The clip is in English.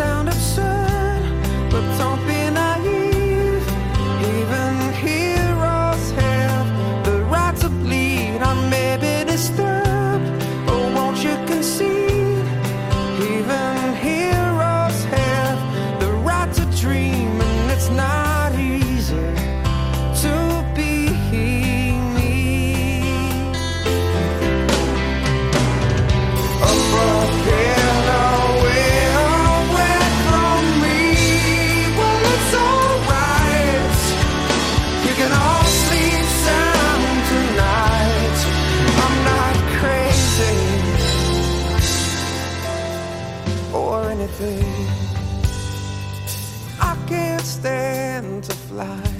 sound absurd, but don't I can't stand to fly.